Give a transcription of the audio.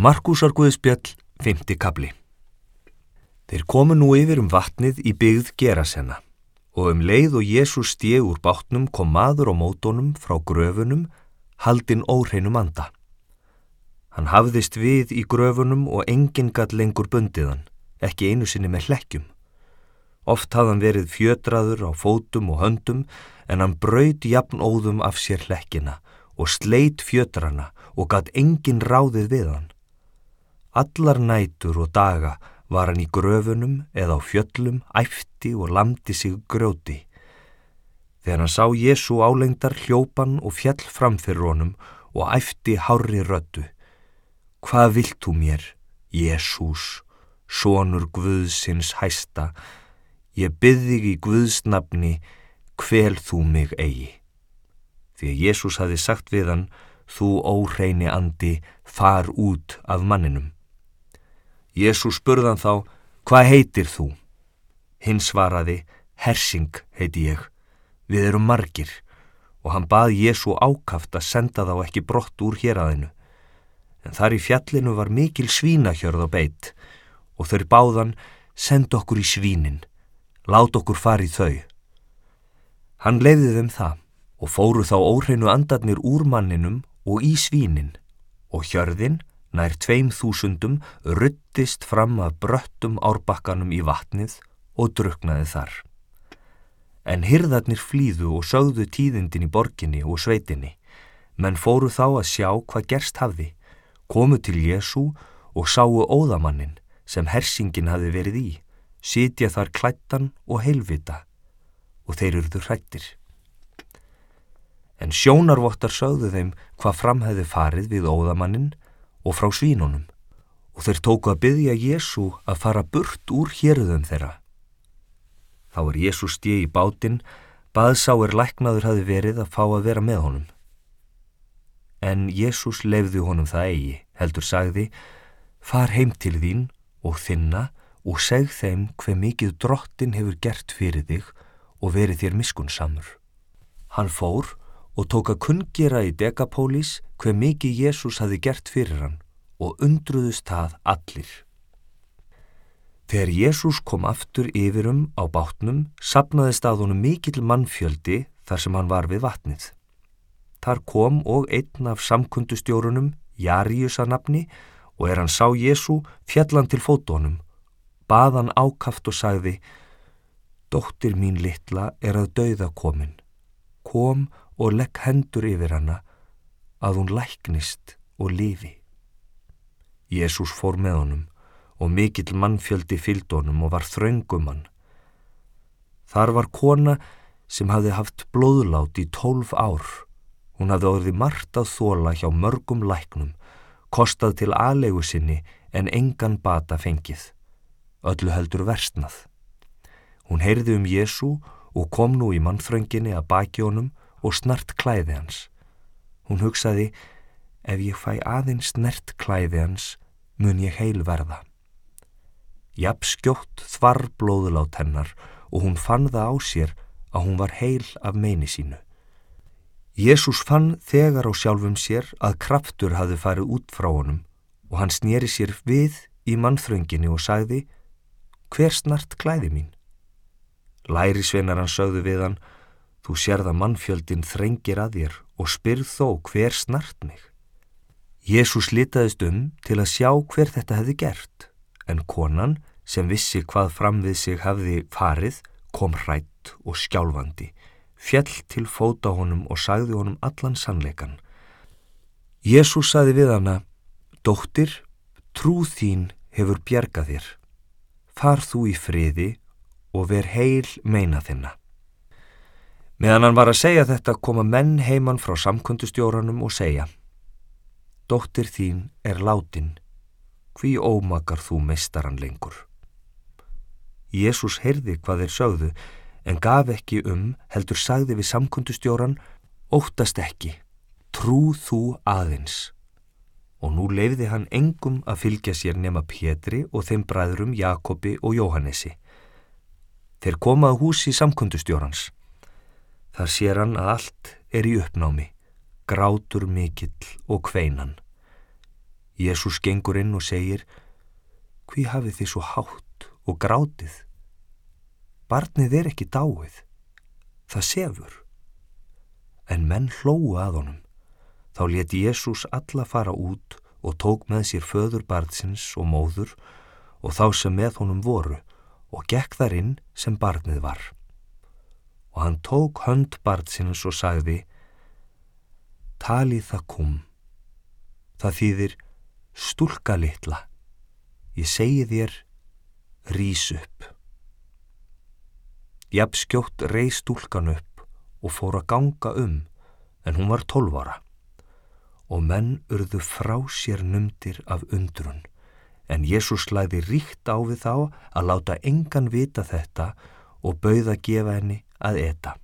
Markúsar Guðspjall, 5. kabli Þeir komu nú yfir um vatnið í byggð Gerasenna og um leið og Jésús stið úr bátnum kom maður á mótonum frá gröfunum haldinn óreinum anda. Hann hafðist við í gröfunum og enginn gatt lengur bundiðan, ekki einu sinni með hlekkjum. Oft hafðan verið fjötraður á fótum og höndum en hann braud jafn óðum af sér hlekkina og sleit fjötrana og gatt enginn ráðið við hann. Allar nætur og daga var hann í gröfunum eða á fjöllum, æfti og lamdi sig grjóti. Þegar hann sá Jésu álengdar hljópan og fjall framfyrir honum og æfti hári rödu. Hvað vilt þú mér, Jésús, sonur Guðsins hæsta? Ég byði í Guðsnafni, hvel þú mig eigi. Því að Jésús hafi sagt við hann, þú óhreini andi, far út af manninum. Jésús spurðan þá, hvað heitir þú? Hinn svaraði, Hersing heiti ég, við erum margir og hann bað Jésu ákaft að senda þá ekki brott úr héræðinu. En þar í fjallinu var mikil svínahjörð á beitt og þau báðan send okkur í svínin, lát okkur farið þau. Hann leiði þeim það og fóru þá óhreinu andarnir úr manninum og í svínin og hjörðin nær tveim þúsundum ruttist fram að bröttum árbakkanum í vatnið og druknaði þar. En hyrðarnir flýðu og sögðu tíðindin í borginni og sveitinni, menn fóru þá að sjá hvað gerst hafði, komu til Jésu og sáu óðamannin sem hersingin hafi verið í, sitja þar klættan og heilvita og þeir eruðu hrættir. En sjónarvottar sögðu þeim hvað framhæði farið við óðamannin og frá svínunum og þeir tóku að byggja Jésu að fara burt úr hérðum þeirra. Þá er Jésu stið í bátinn, baðsáir læknaður hafi verið að fá að vera með honum. En Jésús lefði honum það eigi, heldur sagði, far heim til þín og þinna og segð þeim hver mikið drottin hefur gert fyrir þig og verið þér miskunnsamur. Hann fór og tók að kungjera í Dekapólís hver mikið Jésús hafi gert fyrir hann og undruðust það allir. Þegar Jésús kom aftur yfirum á bátnum, sapnaðist að honum mikill mannfjöldi þar sem hann var við vatnið. Þar kom og einn af samkundustjórunum, Jaríusa nafni, og er hann sá Jésú fjallan til fótónum, baðan ákaft og sagði, Dóttir mín litla er að dauða komin. Kom og legg hendur yfir hana að hún læknist og lifi. Jésús fór með honum og mikill mannfjöldi fylgd honum og var þraungum hann. Þar var kona sem hafði haft blóðlát í tólf ár. Hún hafði orðið margt að þóla hjá mörgum læknum, kostað til aðlegu sinni en engan bata fengið. Öllu heldur versnað. Hún heyrði um Jésu og kom nú í mannþrönginni að baki honum og snart klæði hans. Hún hugsaði, ef ég fæ aðeins snert klæði hans, mun ég heil verða. Japp skjótt þvar blóðulát hennar og hún fann það á sér að hún var heil af meini sínu. Jésús fann þegar á sjálfum sér að kraftur hafði farið út frá honum og hann snýri sér við í mannþrönginni og sagði, hver snart klæði mín? Læri sveinar hann sögðu við hann, Þú sérð að mannfjöldin þrengir að þér og spyrð þó hver snart mig. Jésús litaðist um til að sjá hver þetta hefði gert, en konan sem vissi hvað fram við sig hefði farið kom hrætt og skjálfandi, fjell til fóta honum og sagði honum allan sannleikan. Jésús sagði við hana, Dóttir, trú þín hefur bjergað þér. Far þú í friði og ver heil meina þinna. Meðan hann var að segja þetta koma menn heimann frá samkundustjóranum og segja Dóttir þín er látin, hví ómakar þú meistaran lengur? Jésús heyrði hvað þeir sögðu en gaf ekki um heldur sagði við samkundustjóran Óttast ekki, trú þú aðeins. Og nú leiði hann engum að fylgja sér nema Pétri og þeim bræðrum Jakobi og Jóhannesi. Þeir komaðu húsi samkundustjórans. Þar sér hann að allt er í uppnámi, grátur mikill og kveinan. Jésús gengur inn og segir, hví hafið þið svo hátt og grátið? Barnið er ekki dáið, það sefur. En menn hlóu að honum. Þá leti Jésús alla fara út og tók með sér föður barnsins og móður og þá sem með honum voru og gekk þar inn sem barnið var. Og hann tók hönd barnsins og sagði, Talið það kum. Það þýðir stúlka litla. Ég segi þér, rís upp. Jafn skjótt reið stúlkan upp og fór að ganga um, en hún var tólvara. Og menn urðu frá sér numdir af undrun, en Jésús slæði ríkt á við þá að láta engan vita þetta og bauða gefa henni að eta.